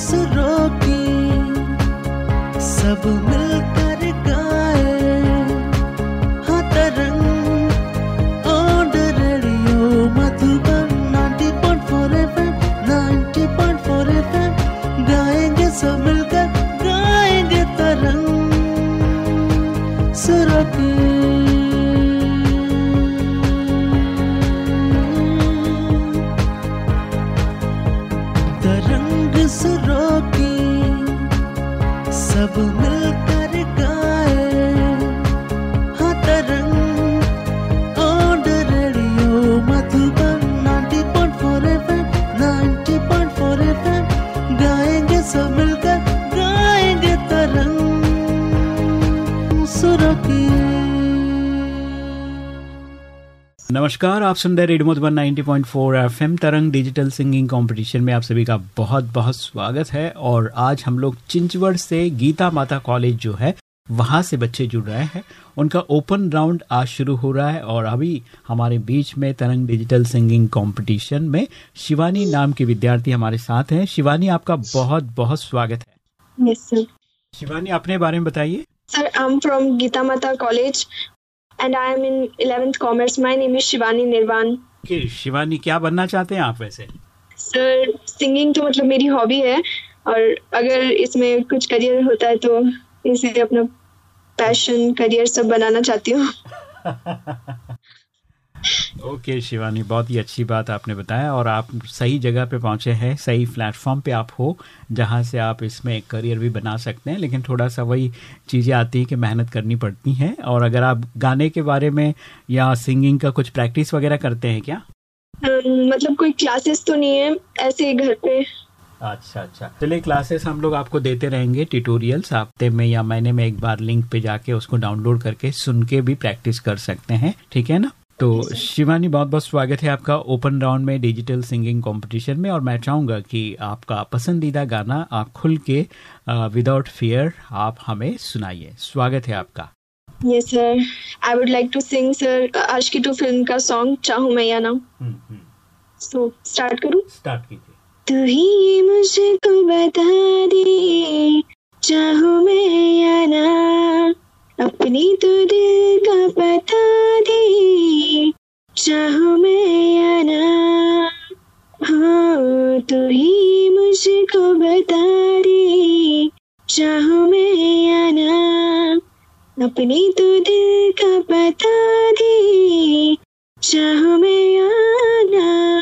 सुरों की सब मिलकर नमस्कार आप सुन रहे radio Madhuban 90.4 FM Tarang digital singing competition में आप सभी का बहुत बहुत स्वागत है। और आज हम लोग चिंचवड़ से गीता माता कॉलेज जो है वहाँ से बच्चे जुड़ रहे हैं। उनका ओपन राउंड आज शुरू हो रहा है और अभी हमारे बीच में तरंग डिजिटल सिंगिंग कंपटीशन में शिवानी नाम की विद्यार्थी हमारे साथ हैं। शिवानी आपका बहुत बहुत स्वागत है। Yes, शिवानी अपने बारे में बताइए। Sir, I'm फ्रॉम गीता माता College and I am in 11th Commerce. My name is Shivani Nirvan. कि शिवानी क्या बनना चाहते हैं आप वैसे सर सिंगिंग तो मतलब मेरी हॉबी है और अगर इसमें कुछ करियर होता है तो इसे अपना पैशन करियर सब बनाना चाहती हूँ ओके शिवानी बहुत ही अच्छी बात आपने बताया और आप सही जगह पे पहुँचे हैं सही प्लेटफॉर्म पे आप हो जहाँ से आप इसमें करियर भी बना सकते हैं लेकिन थोड़ा सा वही चीज़ें आती है कि मेहनत करनी पड़ती हैं। और अगर आप गाने के बारे में या सिंगिंग का कुछ प्रैक्टिस वगैरह करते हैं क्या? मतलब कोई क्लासेस तो नहीं है ऐसे ही घर पे। अच्छा अच्छा। चलिए क्लासेस हम लोग आपको देते रहेंगे ट्यूटोरियल्स हफ़्ते में या महीने में एक बार लिंक पे जाके उसको डाउनलोड करके सुन के भी प्रैक्टिस कर सकते हैं ठीक है ना? तो शिवानी बहुत बहुत स्वागत है आपका ओपन राउंड में डिजिटल सिंगिंग कंपटीशन में। और मैं चाहूँगा कि आपका पसंदीदा गाना आप खुल के विदाउट फियर आप हमें सुनाइए। स्वागत है आपका। Yes sir I would like to sing sir आज की टू फ़िल्म का सॉन्ग चाहूँ मैं या ना? सो स्टार्ट करूँ? स्टार्ट कीजिए। तू ही मुझको बता दे चाहूँ मैं या ना? अपनी तो दिल का बता दे, चाहूँ मैं या ना हाँ तू ही मुझको बता दे, चाहूँ मैं या ना अपनी तो दिल का बता दे, चाहूँ मैं या ना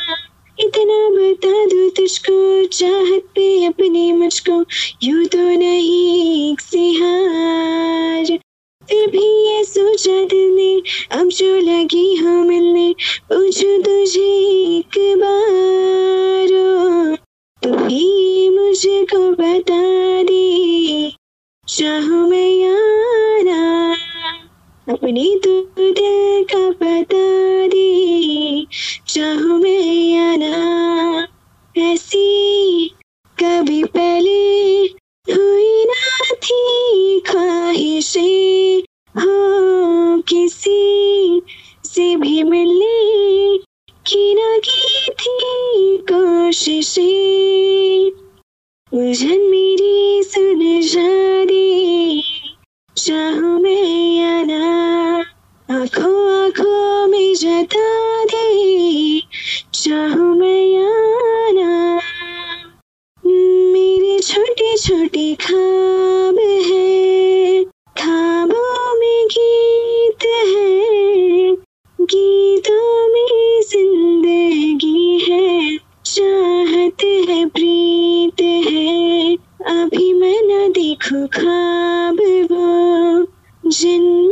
इतना बता दो तुझको, चाहत पे अपनी मुझको, यूँ तो नहीं अब जो लगी हाँ मिलने पूछू तुझे एक बार। वो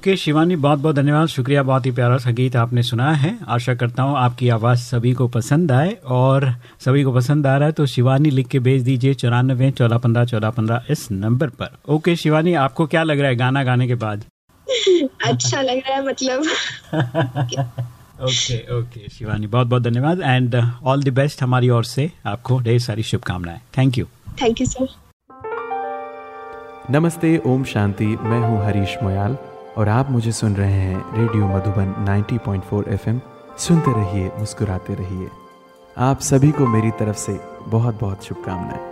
ओके शिवानी बहुत बहुत धन्यवाद। शुक्रिया बहुत ही प्यारा सा गीत आपने सुना है। आशा करता हूँ आपकी आवाज़ सभी को पसंद आए और सभी को पसंद आ रहा है तो शिवानी लिख के भेज दीजिए चौरानबे चौदह पंद्रह चौदह पंद्रह इस नंबर पर। ओके शिवानी आपको क्या लग रहा है गाना गाने के बाद? अच्छा लग रहा है मतलब। ओके ओके शिवानी बहुत बहुत धन्यवाद एंड ऑल द बेस्ट हमारी ओर से आपको ढेर सारी शुभकामनाएँ। Thank you thank you sir नमस्ते ओम शांति मैं हूँ हरीश मोयाल। और आप मुझे सुन रहे हैं रेडियो मधुबन 90.4 एफएम। सुनते रहिए, मुस्कुराते रहिए। आप सभी को मेरी तरफ़ से बहुत बहुत शुभकामनाएँ।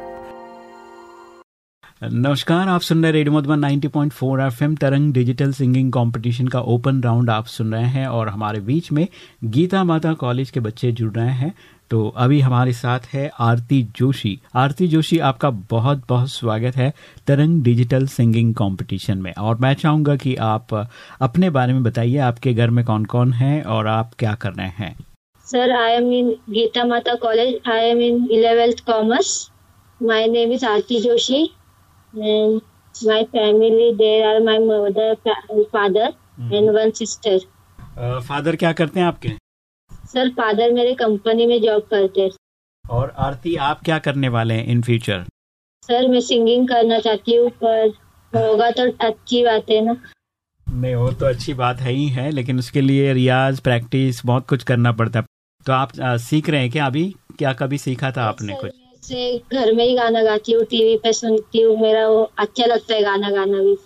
नमस्कार, आप सुन रहे radio Madhuban 90.4 FM, Tarang digital singing competition का ओपन राउंड आप सुन रहे हैं और हमारे बीच में गीता माता कॉलेज के बच्चे जुड़ रहे हैं। तो अभी हमारे साथ है आरती जोशी। आरती जोशी, आपका बहुत बहुत स्वागत है तरंग डिजिटल सिंगिंग कंपटीशन में। और मैं चाहूँगा कि आप अपने बारे में बताइए, आपके घर में कौन कौन है और आप क्या कर रहे हैं? Sir I am in Geeta Mata college I am in 11th commerce my name is Aarti Joshi. And my family, there are my mother, fa- father, and one sister. Father क्या करते हैं आपके? सर फादर मेरे company में job करते हैं। और आरती आप क्या करने वाले हैं इन फ्यूचर सर मैं सिंगिंग करना चाहती हूँ पर होगा तो अच्छी बात है ना। नहीं वो तो अच्छी बात है ही है लेकिन उसके लिए रियाज प्रैक्टिस बहुत कुछ करना पड़ता है। तो आप आ, सीख रहे हैं क्या अभी? क्या कभी सीखा था आपने कुछ? ऐसे घर में ही गाना गाती हूँ टीवी पे सुनती हूँ मेरा वो अच्छा लगता है गाना गाना भी।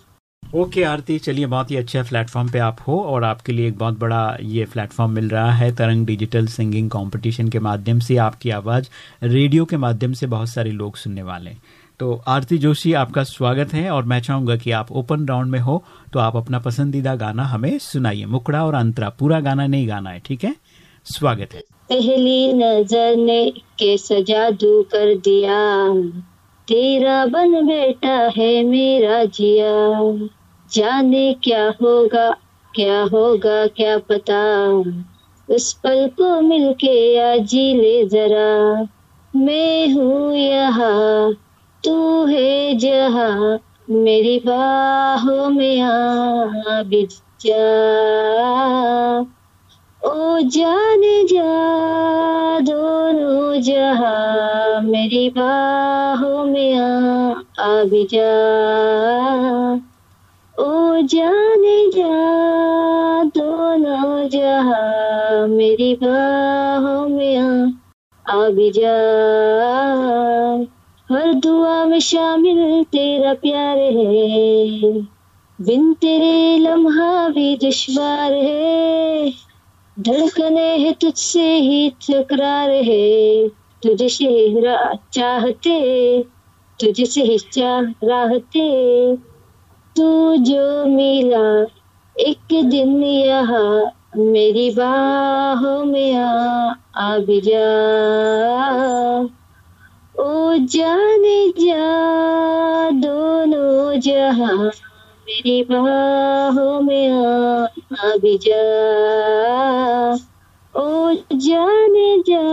ओके okay, आरती चलिए बहुत ही अच्छे प्लेटफॉर्म पे आप हो और आपके लिए एक बहुत बड़ा ये प्लेटफॉर्म मिल रहा है तरंग डिजिटल सिंगिंग कंपटीशन के माध्यम से आपकी आवाज़ रेडियो के माध्यम से बहुत सारे लोग सुनने वाले हैं। तो आरती जोशी आपका स्वागत है और मैं चाहूँगा कि आप ओपन राउंड में हो तो आप अपना पसंदीदा गाना हमें सुनाइए। मुकड़ा और अंतरा पूरा गाना नहीं गाना है ठीक है? स्वागत है। पहली नज़र ने कैसा जादू कर दिया। तेरा बन बेटा है मेरा जिया। जाने क्या होगा क्या होगा, क्या पता। उस पल को मिलके आ जी ले जरा। मैं हूँ यहाँ, तू है जहा। मेरी बाहों में आ भी जा। ओ जाने जा दोनों जहा मेरी बाहों में आ आ भी जा। ओ जाने जा दोनों जहा मेरी बाहों में आ आ भी जा। हर दुआ में शामिल तेरा प्यार है, बिन तेरे लम्हा भी दुश्वार है। धड़कने है तुझसे ही तकरार है। तुझसे चाहते, तुझसे ही चाहते। तू जो मिला एक दिन यहाँ, मेरी बाहों में आ आ भी जा। ओ जाने जा, दोनों जहाँ मेरी बाहों में आ। जा ओ जाने जा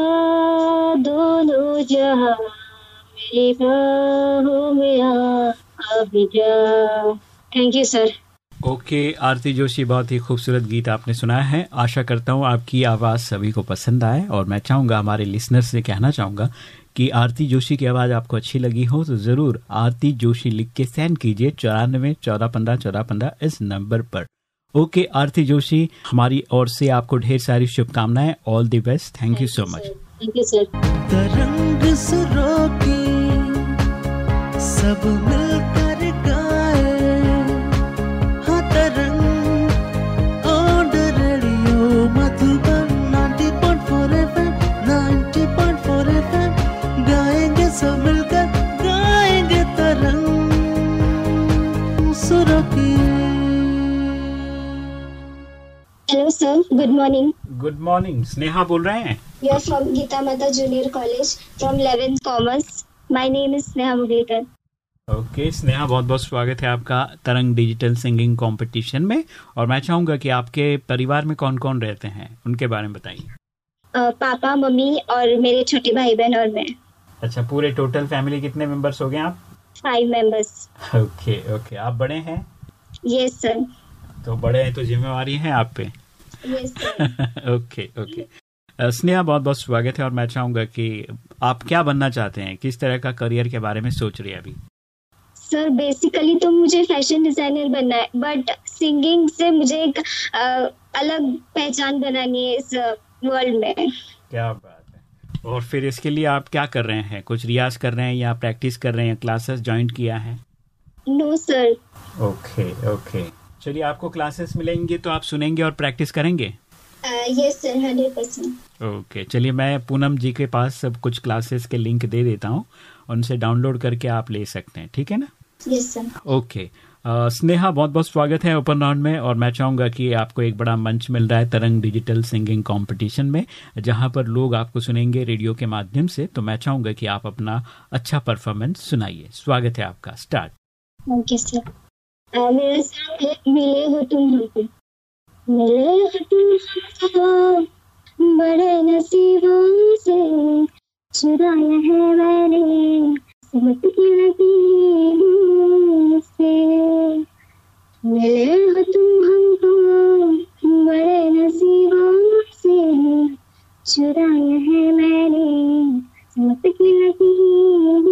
दोनों जहाँ मेरी बाहों में आ आ जा thank you sir okay Aarti Joshi, बहुत ही खूबसूरत गीत आपने सुनाया है। आशा करता हूँ आपकी आवाज़ सभी को पसंद आए और मैं चाहूँगा, हमारे लिसनर से कहना चाहूँगा कि आरती जोशी की आवाज़ आपको अच्छी लगी हो तो ज़रूर आरती जोशी लिख के सेंड कीजिए चौरानवे चौदह पंद्रह चौदह पंद्रह इस नंबर पर। ओके आरती जोशी हमारी ओर से आपको ढेर सारी शुभकामनाएँ। All the best thank you so much thank you sir Tarang सब मिलकर hello sir good morning good morning Sneha बोल रहे हैं? We are from Gita Mata Junior College from 11th Commerce. My name is Sneha Muglekar. Okay Sneha बहुत बहुत स्वागत है आपका तरंग डिजिटल सिंगिंग कंपटीशन में। और मैं चाहूँगा कि आपके परिवार में कौन कौन रहते हैं? उनके बारे में बताइए। पापा मम्मी और मेरे छोटे भाई बहन और मैं। अच्छा पूरे टोटल फैमिली कितने मेंबर्स हो गए आप? फाइव मेंबर्स ओके ओके आप बड़े हैं? यस सर तो बड़े हैं तो जिम्मेवारी है आप पे। ओके ओके स्नेहा बहुत बहुत स्वागत है और मैं चाहूँगा कि आप क्या बनना चाहते हैं? किस तरह का करियर के बारे में सोच रही है अभी? सर बेसिकली तो मुझे फ़ैशन डिज़ाइनर बनना है बट सिंगिंग से मुझे एक अलग पहचान बनानी है इस वर्ल्ड में। क्या बात है। और फिर इसके लिए आप क्या कर रहे हैं? कुछ रियाज कर रहे हैं या प्रैक्टिस कर रहे हैं? क्लासेस ज्वाइन किया है? नो सर ओके ओके चलिए आपको क्लासेस मिलेंगे तो आप सुनेंगे और प्रैक्टिस करेंगे? Yes sir hundred percent okay चलिए मैं पूनम जी के पास सब कुछ क्लासेस के लिंक दे देता हूँ उनसे डाउनलोड करके आप ले सकते हैं ठीक है ना? यस सर ओके स्नेहा बहुत बहुत स्वागत है ओपन राउंड में और मैं चाहूँगा कि आपको एक बड़ा मंच मिल रहा है तरंग डिजिटल सिंगिंग कंपटीशन में जहाँ पर लोग आपको सुनेंगे रेडियो के माध्यम से तो मैं चाहूँगा कि आप अपना अच्छा परफॉर्मेंस सुनाइए। स्वागत है आपका स्टार्ट ओके सर मिले हो तुम हमको मिले हो तुम हमको बड़े नसीबों से। चुराया है मैंने किस्मत की लकीरों से। मिले हो तुम हमको, बड़े नसीबों से। चुराया है मैंने किस्मत की लकीरों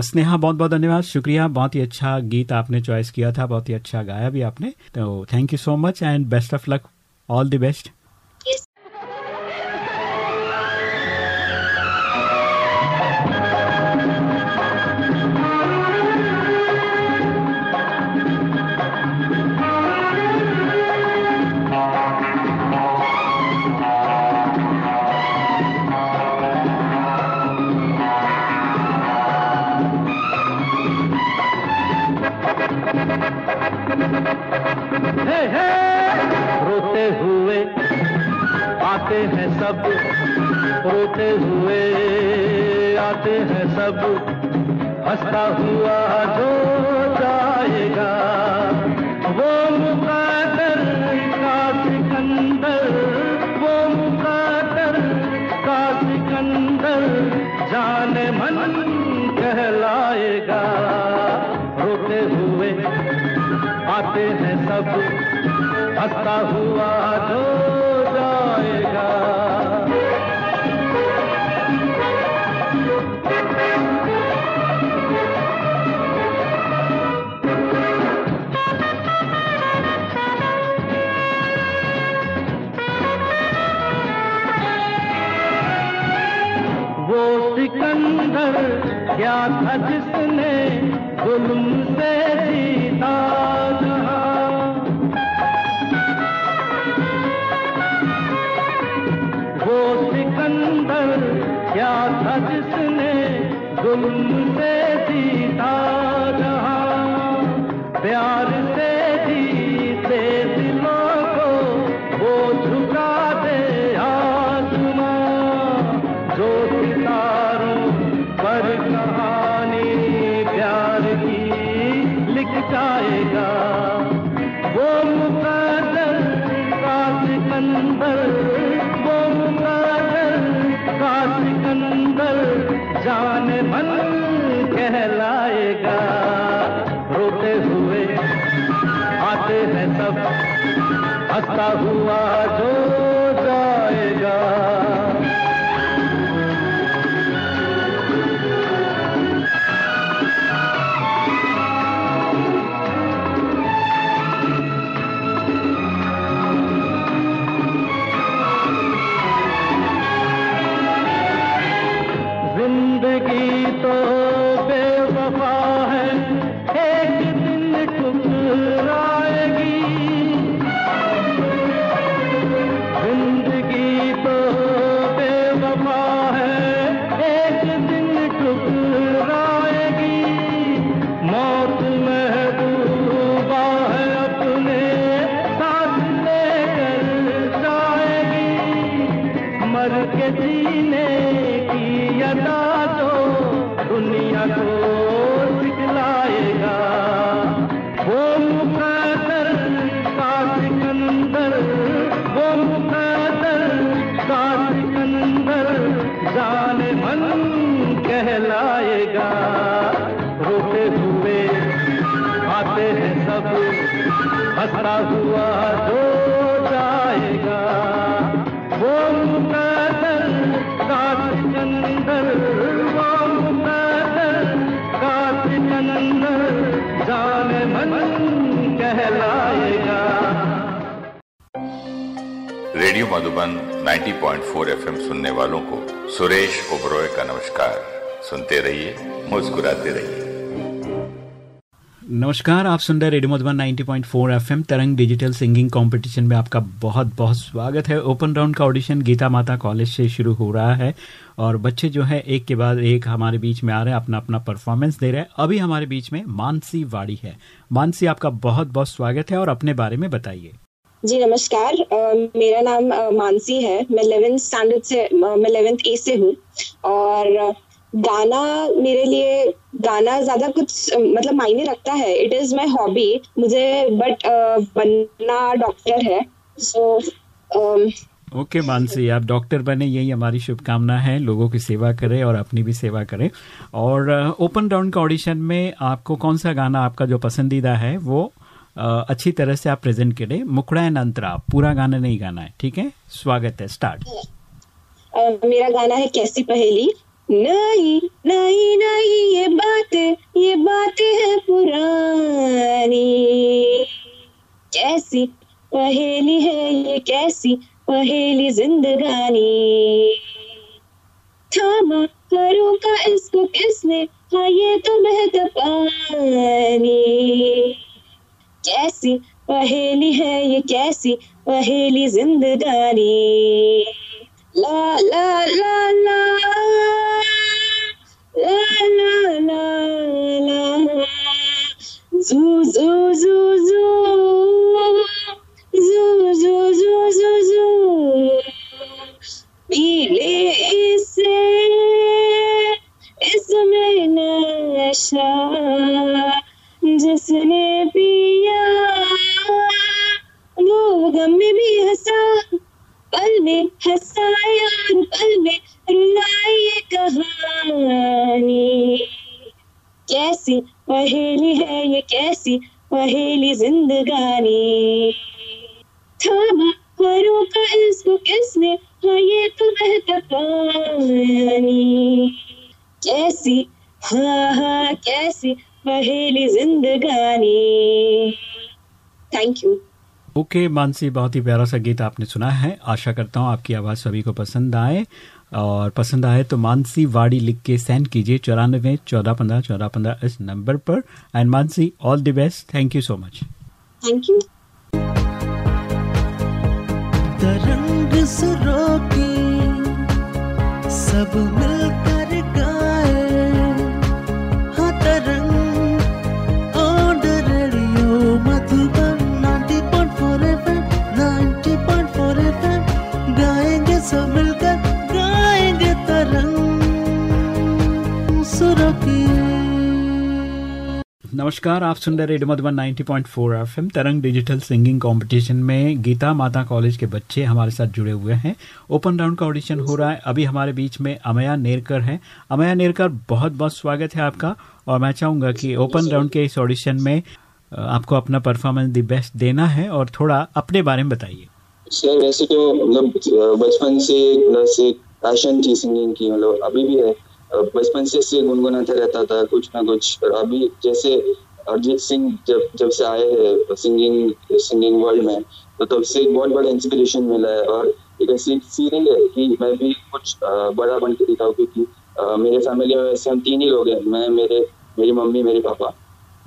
स्नेहा बहुत बहुत धन्यवाद। शुक्रिया। बहुत ही अच्छा गीत आपने चॉइस किया था, बहुत ही अच्छा गाया भी आपने। तो thank you so much and best of luck all the best था जिसने जुल्म से जीता वो सिकंदर क्या था जिसने जुल्म से जीता जहाँ। प्यार हंसता हुआ जो मुस्कुराते रहिए। नमस्कार आप सुन रहे radio Madhuban 90.4 FM Tarang digital singing competition में आपका बहुत बहुत स्वागत है। ओपन राउंड का ऑडिशन गीता माता कॉलेज से शुरू हो रहा है और बच्चे जो है एक के बाद एक हमारे बीच में आ रहे हैं अपना अपना परफॉर्मेंस दे रहे हैं। अभी हमारे बीच में मानसी वाड़ी है। मानसी आपका बहुत बहुत स्वागत है और अपने बारे में बताइए। जी नमस्कार। अ, मेरा नाम अ, मानसी है। मैं 11th स्टैंडर्ड से मैं 11th ए से हूँ और गाना मेरे लिए गाना ज़्यादा कुछ मतलब मायने रखता है। इट इज़ माय हॉबी मुझे बट बनना डॉक्टर है। सो ओके okay, मानसी आप डॉक्टर बने यही हमारी शुभकामना है। लोगों की सेवा करें और अपनी भी सेवा करें। और ओपन राउंड का ऑडिशन में आपको कौन सा गाना आपका जो पसंदीदा है वो अच्छी तरह से आप प्रेजेंट करें मुखड़ा एंड अंतरा पूरा गाना नहीं गाना है ठीक है? स्वागत है स्टार्ट मेरा गाना है कैसी पहेली? नहीं नहीं नहीं ये बातें ये बातें है पुरानी। कैसी पहेली है ये, कैसी पहेली जिंदगानी। थामा करूँ का इसको किसने हाँ ये तो बहता पानी। कैसी पहेली है ये, कैसी पहेली जिंदगानी। la la la la. La la la la. Zoo zoo zoo okay Mansi बहुत ही प्यारा सा गीत आपने सुना है। आशा करता हूँ आपकी आवाज़ सभी को पसंद आए। और पसंद आए तो मानसी वाड़ी लिख के सेंड कीजिए चौरानवे चौदह पंद्रह चौदह पंद्रह इस नंबर पर। And Mansi all the best thank you so much thank you Tarang सब मिलकर नमस्कार आप सुन रहे radio Madhuban 90.4 FM Tarang digital singing competition में गीता माता कॉलेज के बच्चे हमारे साथ जुड़े हुए हैं। ओपन राउंड का ऑडिशन हो रहा है। अभी हमारे बीच में अमया नेरकर है। अमया नेरकर बहुत बहुत स्वागत है आपका और मैं चाहूँगा कि ओपन राउंड के इस ऑडिशन में आपको अपना परफॉर्मेंस दी बेस्ट देना है और थोड़ा अपने बारे में बताइए। सर वैसे तो मतलब बचपन से मतलब से पैशन थी सिंगिंग की मतलब अभी भी है। बचपन से से गुनगुनाते रहता था, कुछ ना कुछ। और अभी जैसे अरिजीत सिंह जब जब से आए हैं, सिंगिंग सिंगिंग वर्ल्ड में तो तब से एक बहुत बड़ा इंस्पिरेशन मिला है और एक ऐसी फीलिंग है कि मैं भी कुछ बड़ा बन के दिखाऊँ क्योंकि मेरे फैमिली में वैसे हम तीन ही लोग हैं, मैं, मेरे, मेरी मम्मी, मेरे पापा।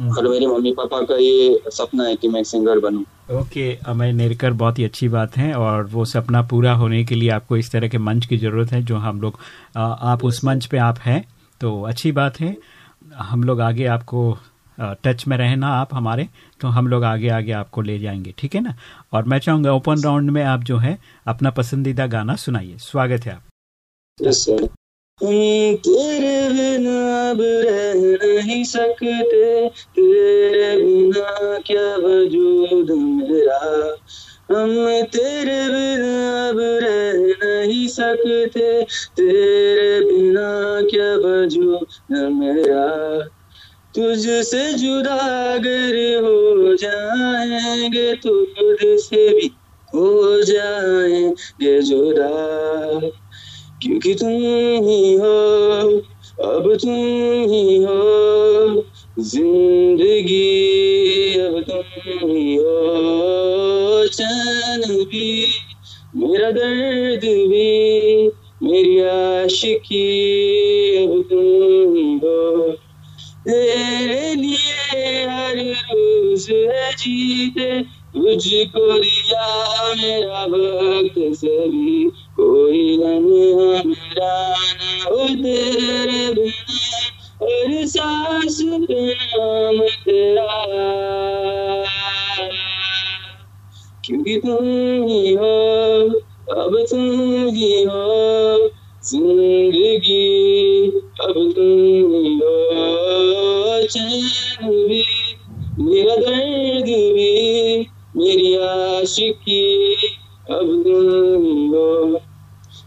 और मेरे मम्मी पापा का ये सपना है कि मैं सिंगर बनूं। ओके अमय नेरकर बहुत ही अच्छी बात है और वो सपना पूरा होने के लिए आपको इस तरह के मंच की ज़रूरत है जो हम लोग आप उस मंच पे आप हैं तो अच्छी बात है। हम लोग आगे आपको टच में रहना आप हमारे तो हम लोग आगे आगे आपको ले जाएँगे ठीक है ना? और मैं चाहूँगा ओपन राउंड में आप जो है अपना पसंदीदा गाना सुनाइए। स्वागत है आप यस सर हम तेरे बिना अब रह नहीं सकते, तेरे बिना क्या वजूद मेरा? हम तेरे बिना अब रह नहीं सकते, तेरे बिना क्या वजूद मेरा? तुझसे जुदा अगर हो जाएँगे तो खुद से भी हो जाएँगे जुदा। क्योंकि तुम ही हो, अब तुम ही हो, ज़िंदगी अब तुम ही हो, चैन भी, मेरा दर्द भी, मेरी आशिकी अब तुम ही। हो तेरे लिए हर रोज है जीते तुझको दिया मेरा वक्त सभी। कोई लम्हा मेरा न हो तेरे बिना और सांस पे नाम तेरा क्योंकि तुम ही हो अब तुम ही हो ज़िंदगी अब तुम ही हो, चैन भी मेरा दर्द भी, मेरी आशिकी, अब तुम ही हो।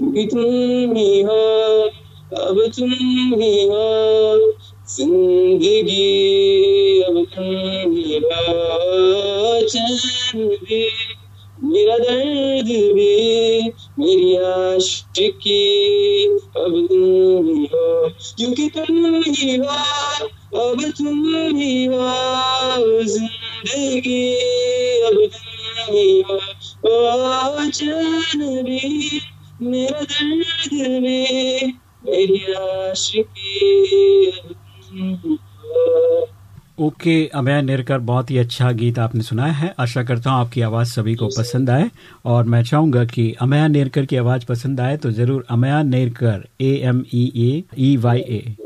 क्योंकि तुम ही हो अब तुम ही। हो ज़िंदगी अब तुम ही। हो चैन भी, मेरा दर्द भी, मेरी आशिकी अब तुम ही। हो क्योंकि तुम ही हो अब तुम ही। हो ज़िंदगी, अब तुम ही। हो चैन भी मेरा दर्द मेरी आशिकी ओके अमया नेरकर बहुत ही अच्छा गीत आपने सुनाया है। आशा करता हूँ आपकी आवाज़ सभी को पसंद आए और मैं चाहूँगा कि अमया नेरकर की आवाज़ पसंद आए तो ज़रूर Amaya Nerkar A M E A Y A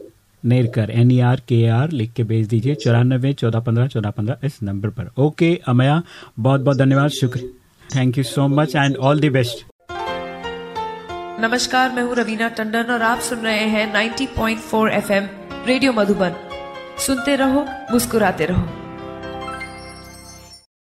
Nerkar N E R K R लिख के भेज दीजिए, चौरानबे, चौदह पंद्रह चौदह पंद्रह इस नंबर पर। ओके, अमया बहुत बहुत धन्यवाद, शुक्रिया। Thank you so much and all the best नमस्कार, मैं हूँ रवीना टंडन और आप सुन रहे हैं 90.4 एफएम रेडियो मधुबन। सुनते रहो, मुस्कुराते रहो।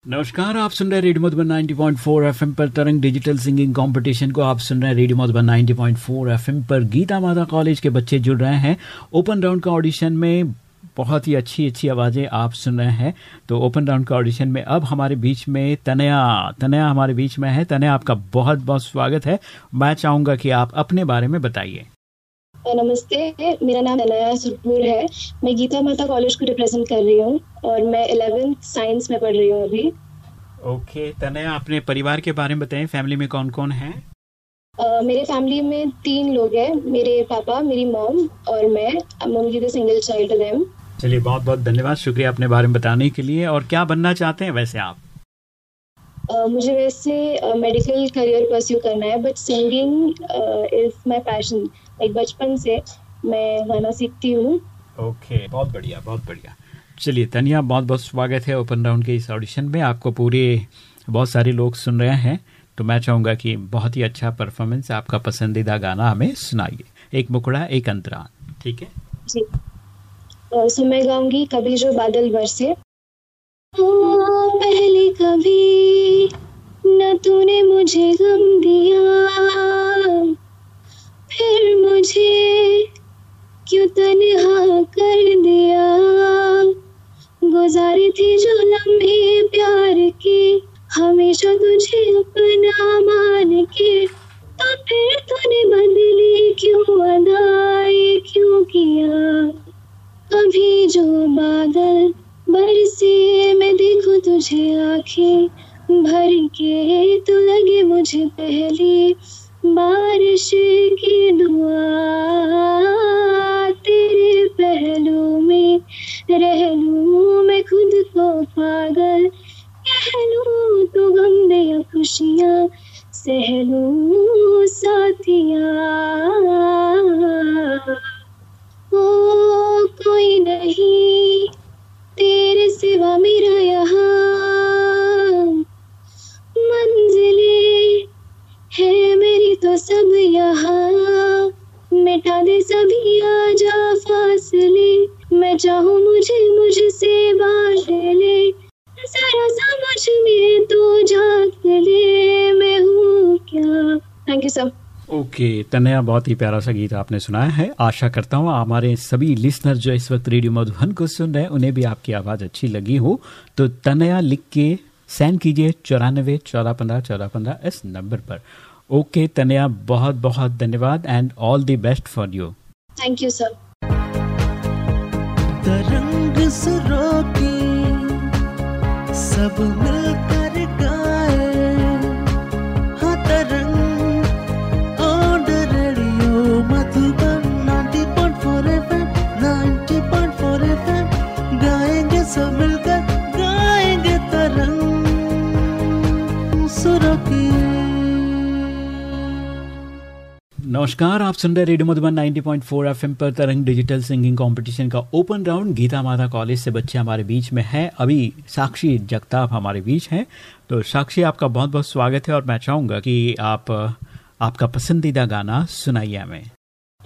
नमस्कार, आप सुन रहे हैं रेडियो मधुबन 90.4 एफएम पर तरंग डिजिटल सिंगिंग कंपटीशन को आप सुन रहे हैं रेडियो मधुबन 90.4 एफएम पर गीता माता कॉलेज के बच्चे जुड़ रहे हैं। ओपन राउंड का ऑडिशन में बहुत ही अच्छी अच्छी आवाज़ें आप सुन रहे हैं। तो ओपन राउंड का ऑडिशन में अब हमारे बीच में तनया। तनया हमारे बीच में है। तनया आपका बहुत बहुत स्वागत है। मैं चाहूँगा कि आप अपने बारे में बताइए। नमस्ते। मेरा नाम अनया सुरपुर है। मैं गीता माता कॉलेज को रिप्रेजेंट कर रही हूँ और मैं इलेवेंथ साइंस में पढ़ रही हूँ अभी। ओके तनया अपने परिवार के बारे में बताएँ फैमिली में कौन कौन है? अ, मेरे फैमिली में तीन लोग हैं। मेरे पापा मेरी मॉम और मैं। I'm only the single child them चलिए बहुत बहुत धन्यवाद। शुक्रिया अपने बारे में बताने के लिए। और क्या बनना चाहते हैं वैसे आप? Uh, मुझे वैसे मेडिकल करियर परस्यू करना है but singing is my passion like बचपन से मैं गाना सीखती हूँ। ओके okay, बहुत बढ़िया बहुत बढ़िया। चलिए तनिया बहुत बहुत स्वागत है ओपन राउंड के इस ऑडिशन में। आपको पूरे बहुत सारे लोग सुन रहे हैं तो मैं चाहूँगा कि बहुत ही अच्छा परफॉर्मेंस आपका पसंदीदा गाना हमें सुनाइए। एक मुकड़ा एक अंतरान ठीक है? जी। सो मैं गाऊँगी कभी जो बादल बरसे। पहले कभी न तूने मुझे गम दिया। फिर मुझे क्यों तन्हा कर दिया? गुजारी थी जो लम्हे प्यार के, हमेशा तुझे अपना मान के। तो फिर तूने बदली क्यों अदाए, क्यों किया? कभी जो बादल बरसे, मैं देखूँ तुझे आँखें भर के। तो लगे मुझे पहली बारिश की दुआ। तेरे पहलू में रह लूँ, मैं खुद को पागल कह लूँ। तो गम दे खुशियाँ सह लूँ, साथिया। कोई नहीं, तेरे सिवा मेरा यहाँ। मंजिले है मेरी तो सब यहाँ। मिटा दे सभी आजा फासले, मैं चाहूँ मुझे मुझसे बांट ले जरा समझ में तो झाँक ले, मैं हूँ क्या? Thank you sir okay Tanaya बहुत ही प्यारा सा गीत आपने सुनाया है। आशा करता हूँ हमारे सभी लिसनर जो इस वक्त रेडियो मधुबन को सुन रहे हैं उन्हें भी आपकी आवाज़ अच्छी लगी हो। तो तनया लिख के सेंड कीजिए चौरानवे चौदह पंद्रह चौदह पंद्रह इस नंबर पर। ओके तनया बहुत बहुत धन्यवाद and all the best for you thank you sir Tarang सब मिलकर नमस्कार आप सुन रहे रेडियो मधुबन 90.4 एफएम पर तरंग डिजिटल सिंगिंग कंपटीशन का open round. Gita Mata college से बच्चे हमारे बीच में हैं। अभी साक्षी जगताप हमारे बीच हैं। तो साक्षी आपका बहुत बहुत स्वागत है और मैं चाहूँगा कि आप आपका पसंदीदा गाना सुनाइए हमें।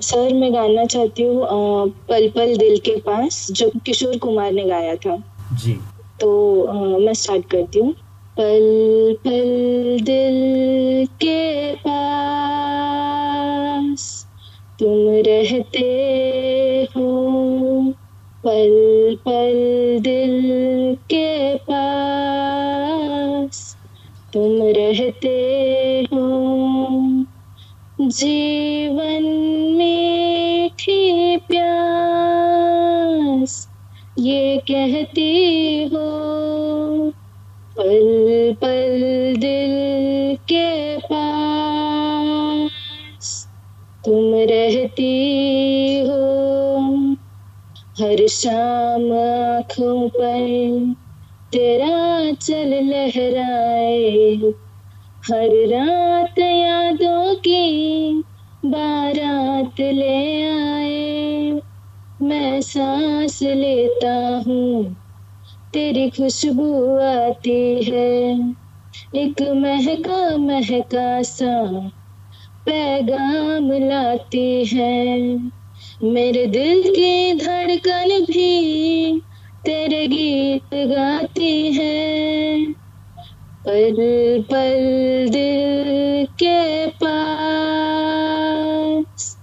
सर मैं गाना चाहती हूँ पल पल दिल के पास जो किशोर कुमार ने गाया था। जी। तो अ, मैं स्टार्ट करती हूँ। पल पल दिल के पास तुम रहते हो। पल पल दिल के पास तुम रहते हो। जीवन मीठी प्यास, ये कहती हो पल पल दिल के पास तुम रहती हो। हर शाम आँखों पर तेरा चल लहराए। हर रात यादों की बारात ले आए। मैं सांस लेता हूँ तेरी खुशबू आती है। एक महका महका सा पैगाम लाती है। मेरे दिल की धड़कन भी तेरे गीत गाती है। पल पल दिल के पास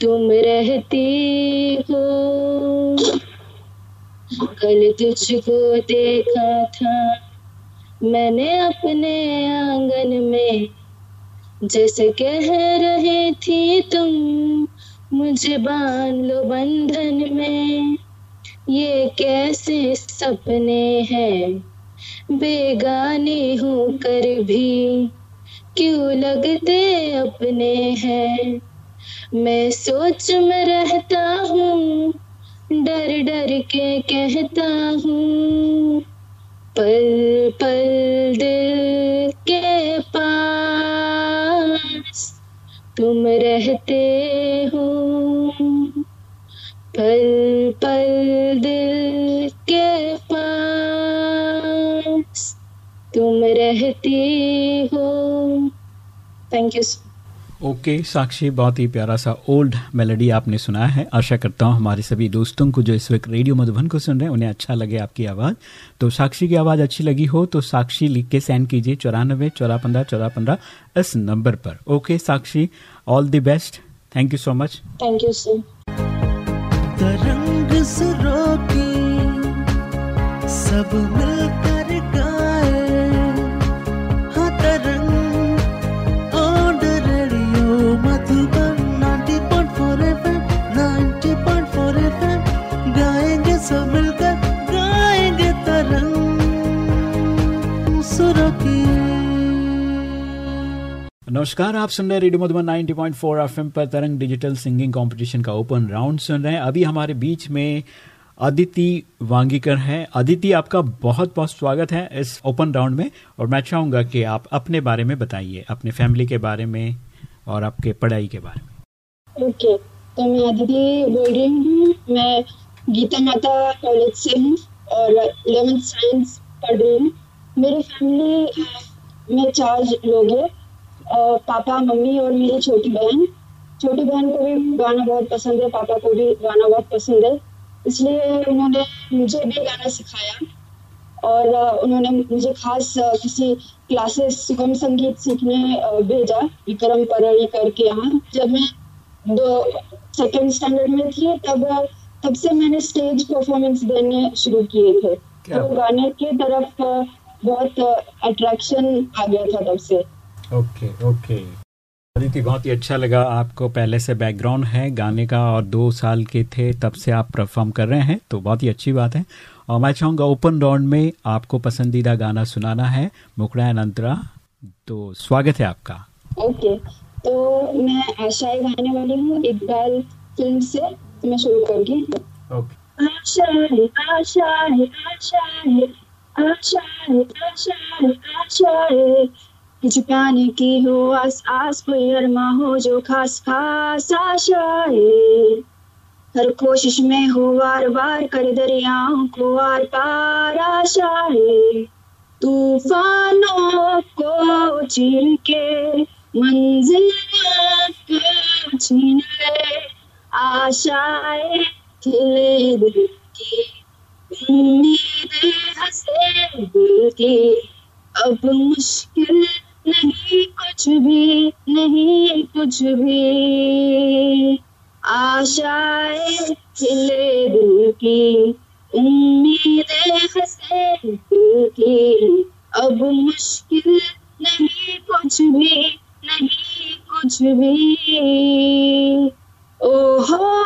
तुम रहती हो। कल तुझको देखा था। मैंने अपने आँगन में जैसे कह रहे थी तुम, मुझे बाँध लो बंधन में। ये कैसे सपने हैं? बेगाने होकर भी क्यों लगते अपने हैं? मैं सोच में रहता हूँ डर डर के कहता हूँ, पल पल दिल के पास तुम रहते हो। पल पल दिल के पास तुम रहते हो। Thank you okay okay, Sakshi बहुत ही प्यारा सा ओल्ड मेलोडी आपने सुना है। आशा करता हूँ हमारे सभी दोस्तों को जो इस वक्त रेडियो मधुबन को सुन रहे हैं उन्हें अच्छा लगे आपकी आवाज़। तो साक्षी की आवाज़ अच्छी लगी हो तो साक्षी लिख के सेंड कीजिए चौरानबे चौरा पंद्रह चौरा पंद्रह इस नंबर पर। Okay okay, Sakshi all the best thank you so much thank you sir Tarang सब मिलकर नमस्कार, आप सुन रहे हैं रेडियो मधुबन 90.4 एफएम पर तरंग डिजिटल सिंगिंग कंपटीशन का ओपन राउंड सुन रहे हैं। अभी हमारे बीच में अदिति वांगीकर हैं। अदिति आपका बहुत बहुत स्वागत है इस ओपन राउंड में। और मैं चाहूँगा कि आप अपने बारे में बताइए, अपने फैमिली के बारे में और आपके पढ़ाई के बारे में। ओके तो मैं अदिति बोल रही हूँ। मैं गीता माता कॉलेज से हूँ और इलेवेंथ साइंस पढ़ रही हूँ। मेरी फैमिली में चार लोग हैं। पापा मम्मी और मेरी छोटी बहन। छोटी बहन को भी गाना बहुत पसंद है पापा को भी गाना बहुत पसंद है। इसलिए उन्होंने मुझे भी गाना सिखाया और उन्होंने मुझे खास किसी क्लासेस सुगम संगीत सीखने भेजा विक्रम परड़ी करके यहाँ। जब मैं दो सेकेंड स्टैंडर्ड में थी तब तब से मैंने स्टेज परफॉर्मेंस देने शुरू किए थे। तो गाने की तरफ़ बहुत अट्रैक्शन आ गया था तब से। ओके ओके अदिति बहुत ही अच्छा लगा आपको पहले से बैकग्राउंड है गाने का और दो साल के थे तब से आप परफॉर्म कर रहे हैं तो बहुत ही अच्छी बात है। और मैं चाहूँगा ओपन राउंड में आपको पसंदीदा गाना सुनाना है मुकड़ा अंतरा तो स्वागत है आपका। ओके तो मैं आशाएँ गाने वाली हूँ इकबाल फ़िल्म से मैं शुरू करूँगी। ओके आशाएँ आशाएँ आशाएँ आशाएँ आशाएँ आशाएँ पाने की हो आस आस कोई अरमा हो जो खास खास आशाएँ हर कोशिश में हो वार वार कर दरियाओं को आर पार आशाएँ तूफानों को चीर के मंजिल को छीन ले आशाएँ खिले दिल की, उम्मीदें हंसे दिल की। अब मुश्किल नहीं कुछ भी, नहीं कुछ भी। आशाएँ खिले दिल की, उम्मीदें हंसे दिल की। अब मुश्किल नहीं कुछ भी, नहीं कुछ भी। ओहो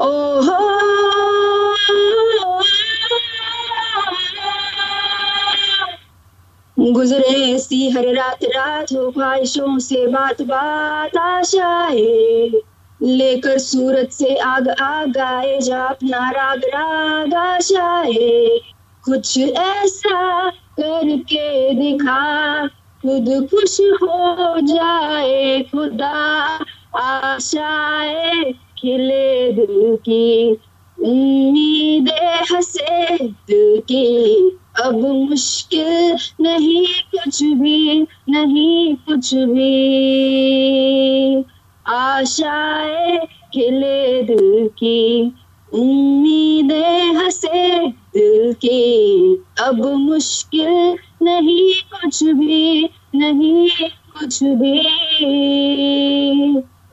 ओहो। गुजरे ऐसी हर रात रात हो ख्वाहिशों से बात बात आशाए लेकर सूरत से आग आग आए जा अपना राग राग आशाए कुछ ऐसा करके दिखा, खुद खुश हो जाए, खुदा आशाए खिले दिल की उम्मीदें हंसे दिल की अब मुश्किल नहीं, कुछ भी नहीं, कुछ भी। आशाएँ खिले दिल की, उम्मीदें हंसे दिल की। अब मुश्किल नहीं, कुछ भी नहीं, कुछ भी।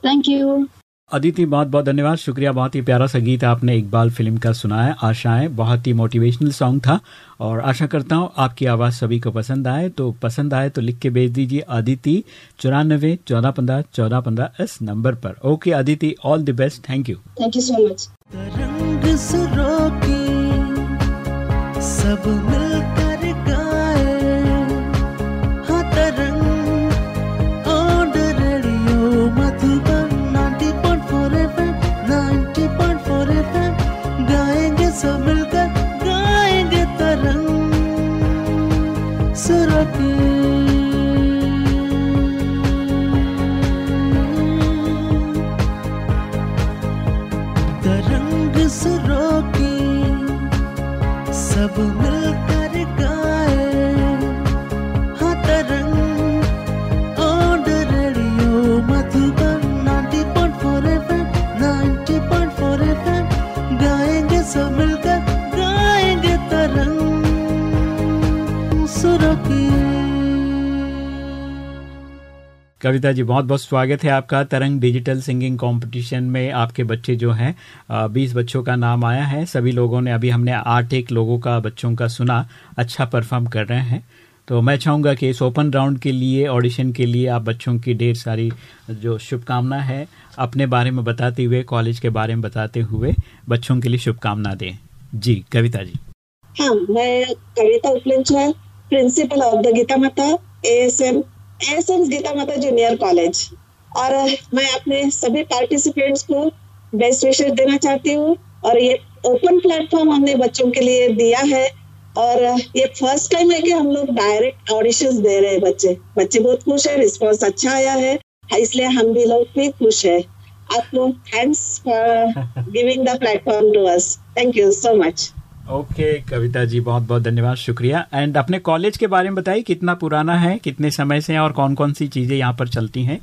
थैंक यू अदिति बहुत बहुत धन्यवाद। शुक्रिया बहुत ही प्यारा सा गीत आपने इकबाल फ़िल्म का सुनाया। आशाएँ बहुत ही मोटिवेशनल सॉन्ग था। और आशा करता हूँ आपकी आवाज़ सभी को पसंद आए। तो पसंद आए तो लिख के भेज दीजिए अदिति चौरानबे चौदह पंद्रह चौदह पंद्रह इस नंबर पर। Okay Aditi all the best thank you thank you so much Tarang सुरों की सब मिलकर कविता जी, बहुत बहुत स्वागत है आपका तरंग डिजिटल सिंगिंग कंपटीशन में आपके बच्चे जो हैं बीस बच्चों का नाम आया है। सभी लोगों ने, अभी हमने आठ एक लोगों का, बच्चों का सुना अच्छा परफॉर्म कर रहे हैं। तो मैं चाहूँगा कि इस ओपन राउंड के लिए ऑडिशन के लिए आप बच्चों की ढेर सारी, जो शुभकामना है, अपने बारे में बताते हुए कॉलेज के बारे में बताते हुए बच्चों के लिए शुभकामना दें। जी, कविता जी। हाँ मैं Kavita Uplenchar principal of the Gita Mata ASM ASM Gita Mata junior college और मैं अपने सभी पार्टिसिपेंट्स को बेस्ट विशेष देना चाहती हूँ। और ये ओपन प्लेटफॉर्म हमने बच्चों के लिए दिया है। और ये फ़र्स्ट टाइम है कि हम लोग डायरेक्ट ऑडिशन दे रहे हैं बच्चे। बच्चे बहुत खुश है रिस्पॉन्स अच्छा आया है। इसलिए हम भी लोग भी खुश है। आपको thanks for giving the platform to us thank you so much okay okay, Kavita ji बहुत बहुत धन्यवाद शुक्रिया। एंड अपने कॉलेज के बारे में बताइए कितना पुराना है कितने समय से और कौन कौन सी चीज़ें यहाँ पर चलती हैं?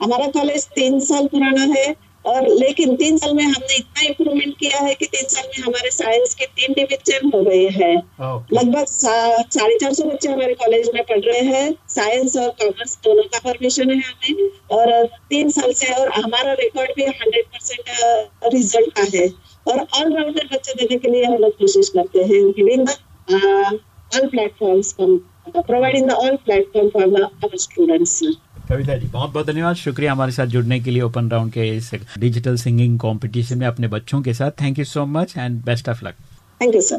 हमारा कॉलेज तीन साल पुराना है और लेकिन तीन साल में हमने इतना इम्प्रूवमेंट किया है कि तीन साल में हमारे साइंस के तीन डिविजन हो गए हैं। Okay. लगभग साढ़े चार सौ बच्चे हमारे कॉलेज में पढ़ रहे हैं। साइंस और कॉमर्स दोनों का परमिशन है हमें और तीन साल से और हमारा रिकॉर्ड भी हंड्रेड परसेंट रिज़ल्ट का है। और ऑलराउंडर बच्चे देने के लिए हम लोग कोशिश करते हैं giving all platforms providing the all platform for our students Kavita ji बहुत बहुत धन्यवाद। शुक्रिया हमारे साथ जुड़ने के लिए ओपन राउंड के इस डिजिटल सिंगिंग कंपटीशन में अपने बच्चों के साथ। Thank you so much and best of luck thank you sir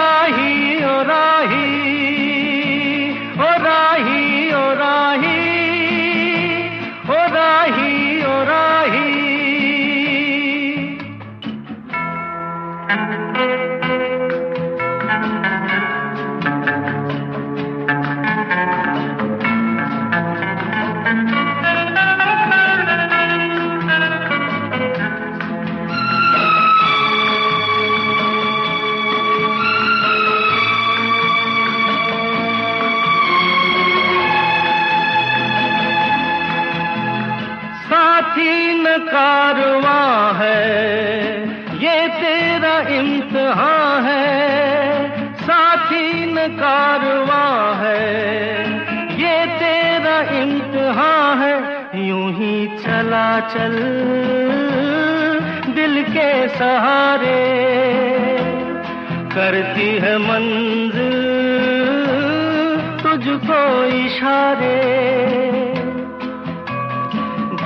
राही ओ राही ओ राही ओ राही ओ राही ओ राही। साथी न कारवा है, ये तेरा इम्तहान है। साथी न कारवा है, ये तेरा इम्तहा है। यूँ ही चला चल दिल के सहारे करती है मंजिल तुझको इशारे।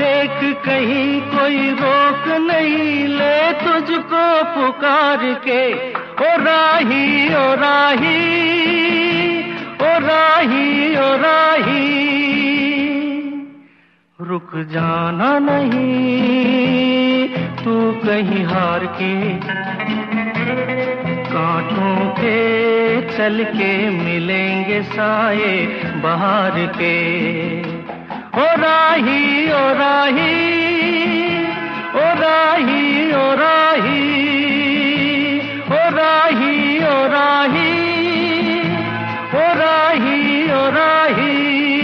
देख कहीं कोई रोक नहीं ले तुझको पुकार के। ओ राही ओ राही ओ राही ओ राही। रुक जाना नहीं तू कहीं हार के। कांटों के चल के मिलेंगे साए बाहर के। ओ राही ओ राही ओ राही ओ राही ओ राही ओ राही ओ राही ओ राही।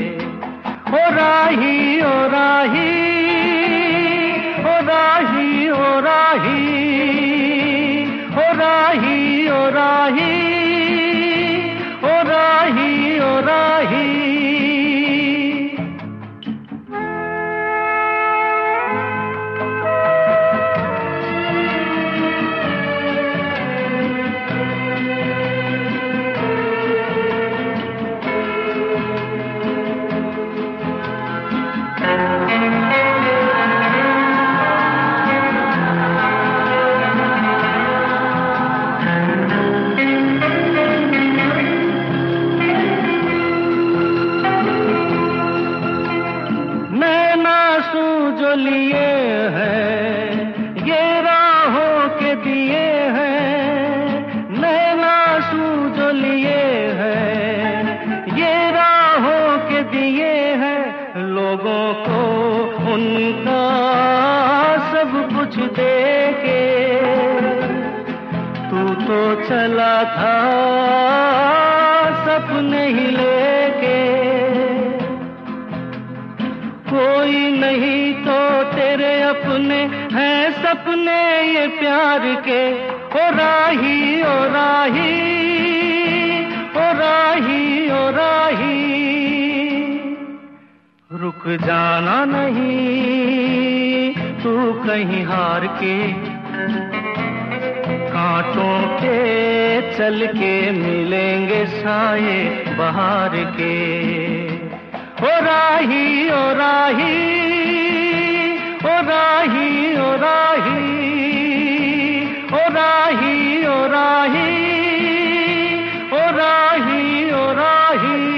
ओ राही ओ राही ओ राही ओ राही ओ राही ओ राही ओ राही ओ राही। कुछ के तू तो चला था, सपने ही लेके। कोई नहीं तो तेरे अपने हैं सपने ये प्यार के। ओ राही ओ राही ओ राही ओ राही। रुक जाना नहीं। तू कहीं हार के, कांटों के चल के मिलेंगे साए बाहर के। ओ राही ओ राही ओ राही ओ राही ओ राही ओ राही ओ राही ओ राही।